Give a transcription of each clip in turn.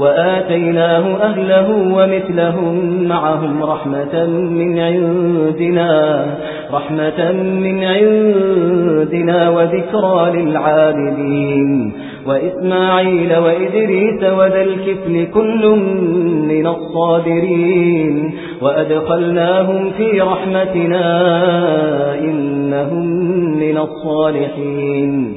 وآتيناه أهله ومثلهم معهم رحمة من عندنا رحمة من عندنا وذكرى للعابدين. وإسماعيل وإدريس وذا الكفل كل من الصابرين. وأدخلناهم في رحمتنا إنهم من الصالحين.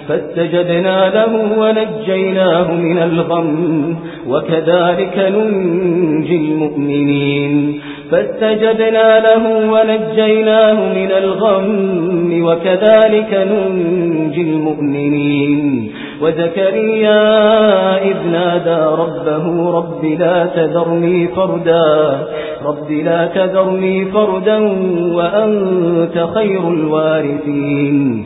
فاستجدنا له ونجيناه من الغم وكذلك ننجي المؤمنين. فاستجدنا له ونجيناه من الغم وكذلك ننجي المؤمنين. وزكريا إذ نادى ربه رب لا تذرني فردا رب لا تذرني فردا وأنت خير الوارثين.